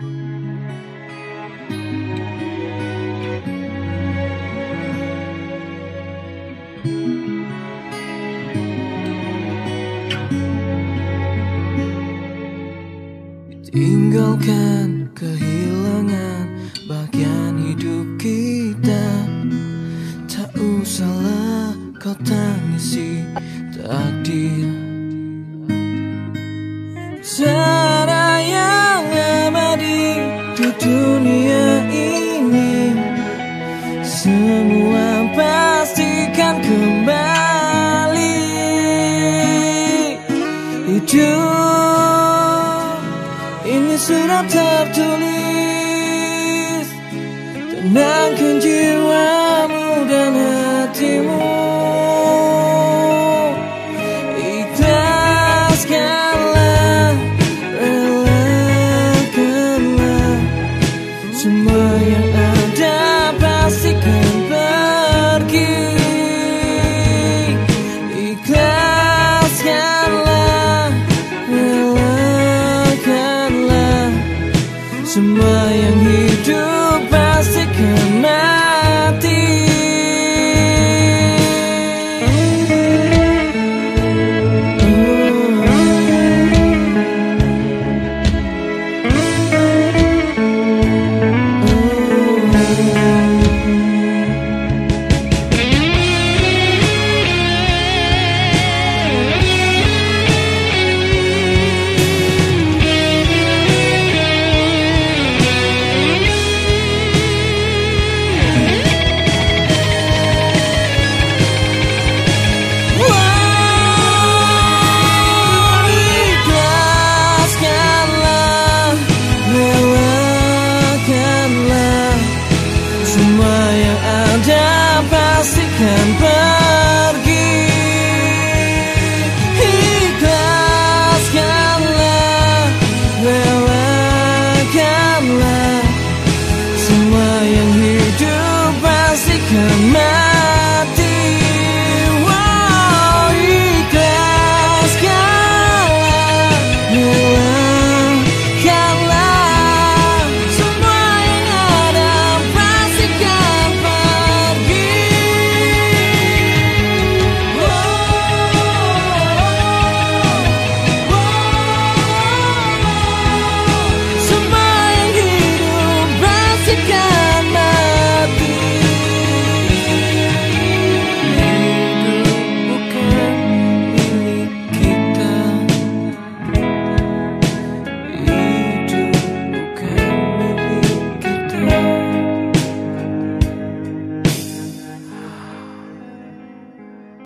Tinggalkan kehilangan bagian hidup kita. Tak usahlah kau tangisi takdir Semua pastikan kembali. Hidup ini sudah tertulis Semua yang hidup pasti kenal